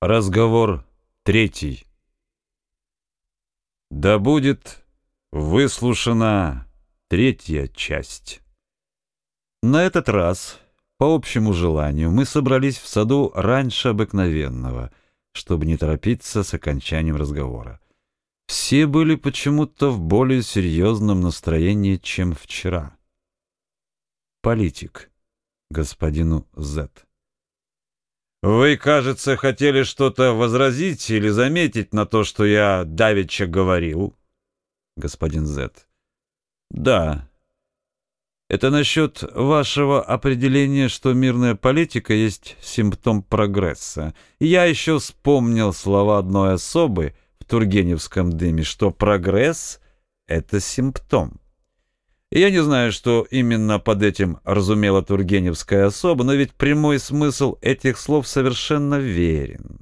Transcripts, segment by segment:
Разговор третий. Да будет выслушана третья часть. На этот раз, по общему желанию, мы собрались в саду раньше обыкновенного, чтобы не торопиться с окончанием разговора. Все были почему-то в более серьезном настроении, чем вчера. Политик господину Зетт. Вы, кажется, хотели что-то возразить или заметить на то, что я давеча говорил, господин Зет. Да. Это насчет вашего определения, что мирная политика есть симптом прогресса. я еще вспомнил слова одной особы в Тургеневском дыме, что прогресс — это симптом. Я не знаю, что именно под этим разумела Тургеневская особа, но ведь прямой смысл этих слов совершенно верен.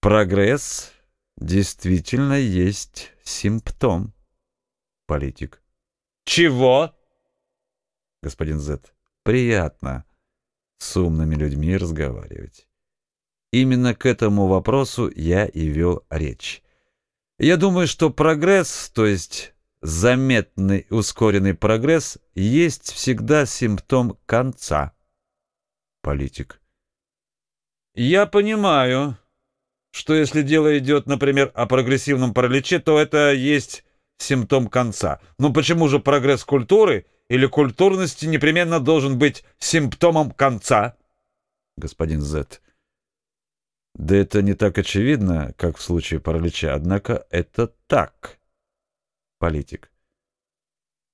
Прогресс действительно есть симптом. Политик. Чего? Господин Зет. Приятно с умными людьми разговаривать. Именно к этому вопросу я и вел речь. Я думаю, что прогресс, то есть заметный ускоренный прогресс есть всегда симптом конца. Политик. Я понимаю, что если дело идет, например, о прогрессивном параличе, то это есть симптом конца. Но почему же прогресс культуры или культурности непременно должен быть симптомом конца? Господин З. Да это не так очевидно, как в случае паралича, однако это так политик.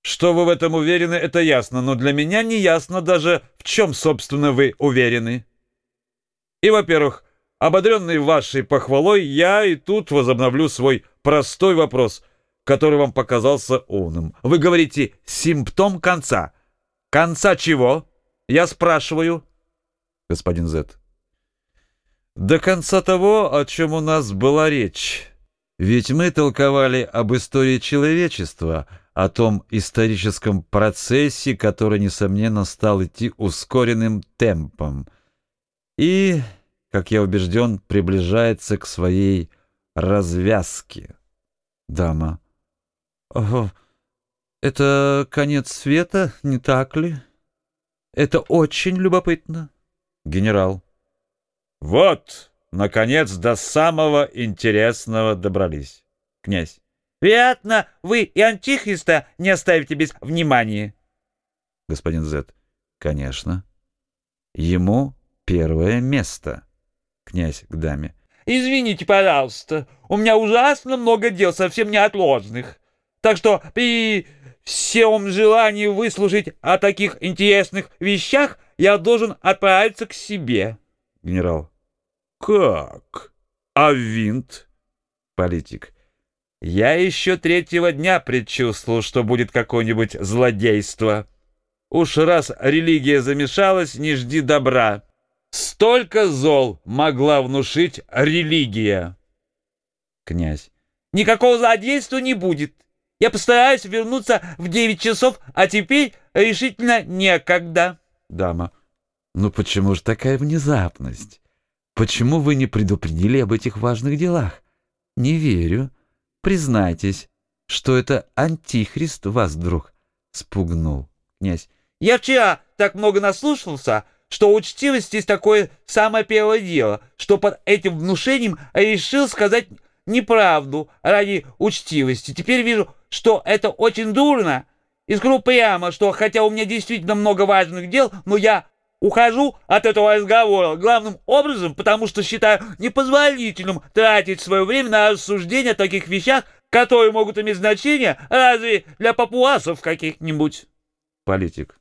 Что вы в этом уверены, это ясно, но для меня не ясно даже, в чем, собственно, вы уверены. И, во-первых, ободренный вашей похвалой, я и тут возобновлю свой простой вопрос, который вам показался умным. Вы говорите «симптом конца». Конца чего? Я спрашиваю. Господин Зет. До конца того, о чем у нас была речь. Ведь мы толковали об истории человечества, о том историческом процессе, который, несомненно, стал идти ускоренным темпом и, как я убежден, приближается к своей развязке. Дама. Ого, это конец света, не так ли? Это очень любопытно. Генерал. Вот! Наконец до самого интересного добрались. Князь. Вероятно, вы и Антихриста не оставите без внимания. Господин Зет. Конечно. Ему первое место. Князь к даме. Извините, пожалуйста, у меня ужасно много дел, совсем неотложных. Так что при всем желании выслушать о таких интересных вещах я должен отправиться к себе. Генерал. «Как? А винт?» Политик. «Я еще третьего дня предчувствовал, что будет какое-нибудь злодейство. Уж раз религия замешалась, не жди добра. Столько зол могла внушить религия». Князь. «Никакого злодейства не будет. Я постараюсь вернуться в девять часов, а теперь решительно некогда». Дама. «Ну почему же такая внезапность?» Почему вы не предупредили об этих важных делах? Не верю. Признайтесь, что это антихрист вас вдруг спугнул, князь. Я вчера так много наслушался, что учтивость есть такое самое первое дело, что под этим внушением решил сказать неправду ради учтивости. Теперь вижу, что это очень дурно. И скажу прямо, что хотя у меня действительно много важных дел, но я Ухожу от этого разговора главным образом, потому что считаю непозволительным тратить свое время на рассуждения о таких вещах, которые могут иметь значение разве для папуасов каких-нибудь. Политик.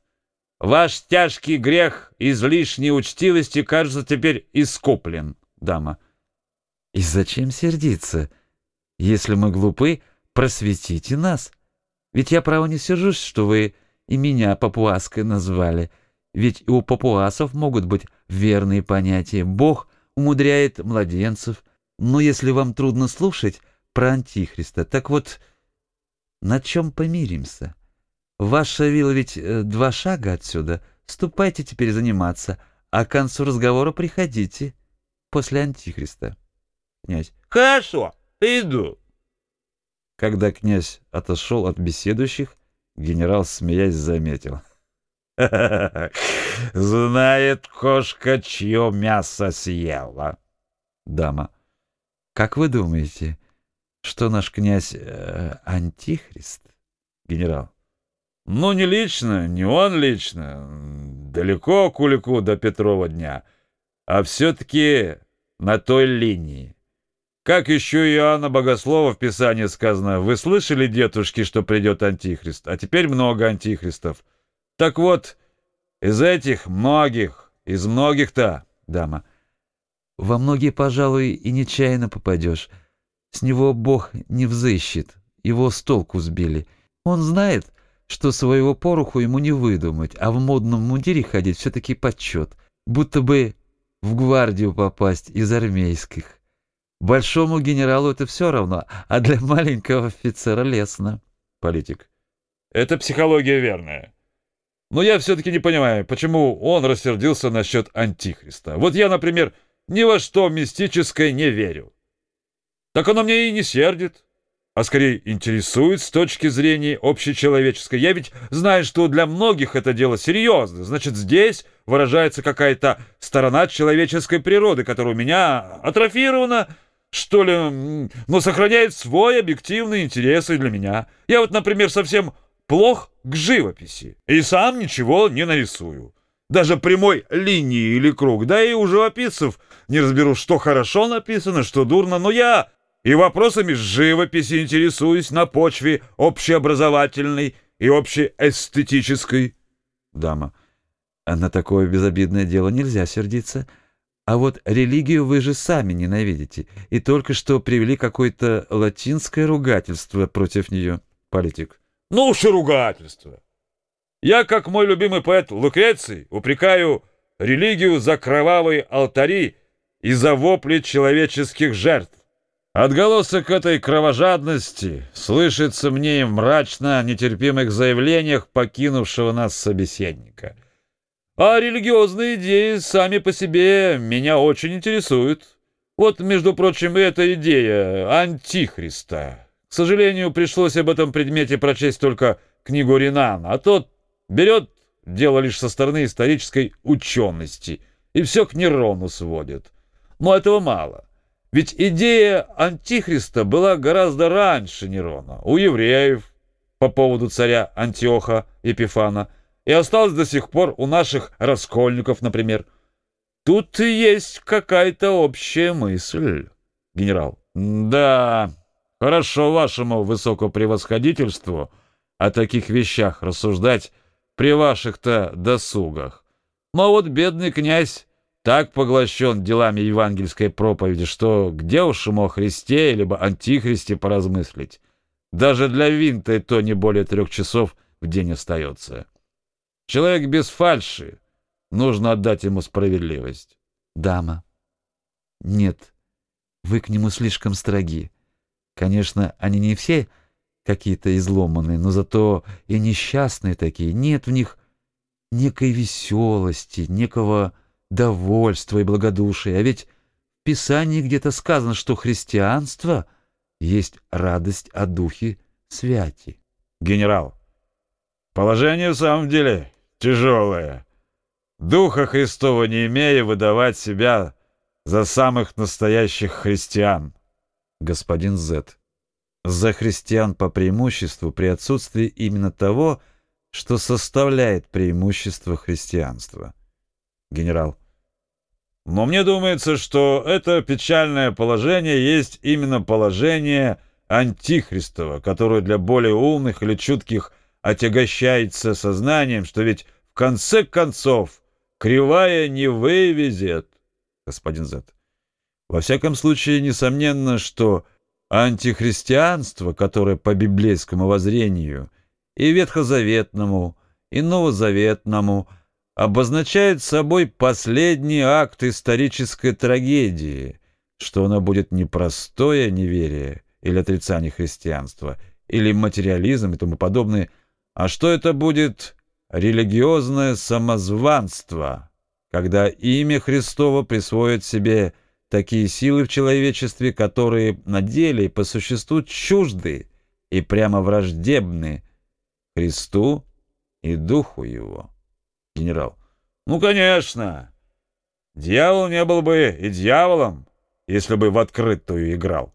Ваш тяжкий грех излишней учтивости, кажется, теперь искуплен, дама. И зачем сердиться? Если мы глупы, просветите нас. Ведь я, право, не сержусь, что вы и меня папуаской назвали. Ведь у папуасов могут быть верные понятия. Бог умудряет младенцев. Но если вам трудно слушать про Антихриста, так вот, на чем помиримся? Ваша вилла ведь э, два шага отсюда. Ступайте теперь заниматься, а к концу разговора приходите. после Антихриста. Князь. Хорошо, иду. Когда князь отошел от беседующих, генерал, смеясь, заметил. Знает кошка, чье мясо съела. Дама. Как вы думаете, что наш князь э, антихрист? Генерал. Ну, не лично, не он лично. Далеко Кулику до Петрова дня. А все-таки на той линии. Как еще Иоанна Богослова в Писании сказано, вы слышали, дедушки, что придет Антихрист, а теперь много Антихристов. Так вот, из этих многих, из многих-то, дама, во многие, пожалуй, и нечаянно попадешь. С него Бог не взыщет, его с толку сбили. Он знает, что своего пороху ему не выдумать, а в модном мундире ходить все-таки почет, будто бы в гвардию попасть из армейских. Большому генералу это все равно, а для маленького офицера лестно. Политик. Это психология верная. Но я все-таки не понимаю, почему он рассердился насчет Антихриста. Вот я, например, ни во что мистическое не верю. Так оно мне и не сердит, а скорее интересует с точки зрения общечеловеческой. Я ведь знаю, что для многих это дело серьезно. Значит, здесь выражается какая-то сторона человеческой природы, которая у меня атрофирована, что ли, но сохраняет свой объективный интерес и для меня. Я вот, например, совсем плох к живописи и сам ничего не нарисую. Даже прямой линии или круг, да и у живописцев не разберу, что хорошо написано, что дурно, но я и вопросами живописи интересуюсь на почве общеобразовательной и общеэстетической. Дама, а на такое безобидное дело нельзя сердиться. А вот религию вы же сами ненавидите, и только что привели какое-то латинское ругательство против нее. Политик. Ну уж и ругательство. Я, как мой любимый поэт Лукреций, упрекаю религию за кровавые алтари и за вопли человеческих жертв. Отголосок этой кровожадности слышится мне и в мрачно нетерпимых заявлениях покинувшего нас собеседника. А религиозные идеи сами по себе меня очень интересуют. Вот, между прочим, эта идея Антихриста. К сожалению, пришлось об этом предмете прочесть только книгу Ринана, а тот берет дело лишь со стороны исторической учености и все к Нерону сводит. Но этого мало. Ведь идея Антихриста была гораздо раньше Нерона, у евреев, по поводу царя Антиоха Епифана, и осталась до сих пор у наших раскольников, например. Тут есть какая-то общая мысль, генерал. Да, Хорошо вашему высокопревосходительству о таких вещах рассуждать при ваших-то досугах. Но вот бедный князь так поглощен делами евангельской проповеди, что где уж ему о Христе либо Антихристе поразмыслить. Даже для винта и то не более трех часов в день остается. Человек без фальши, нужно отдать ему справедливость. Дама. Нет, вы к нему слишком строги. Конечно, они не все какие-то изломанные, но зато и несчастные такие. Нет в них некой веселости, некого довольства и благодушия. А ведь в Писании где-то сказано, что христианство есть радость о Духе Святи. Генерал, положение в самом деле тяжелое. Духа Христова не имея выдавать себя за самых настоящих христиан господин З. За христиан по преимуществу при отсутствии именно того, что составляет преимущество христианства. Генерал. Но мне думается, что это печальное положение есть именно положение антихристово, которое для более умных или чутких отягощается сознанием, что ведь в конце концов кривая не вывезет. Господин Зет. Во всяком случае, несомненно, что антихристианство, которое по библейскому воззрению и ветхозаветному, и новозаветному обозначает собой последний акт исторической трагедии, что оно будет не простое неверие или отрицание христианства, или материализм и тому подобное, а что это будет религиозное самозванство, когда имя Христово присвоит себе такие силы в человечестве, которые на деле по существу чужды и прямо враждебны Христу и Духу Его. Генерал. Ну, конечно. Дьявол не был бы и дьяволом, если бы в открытую играл.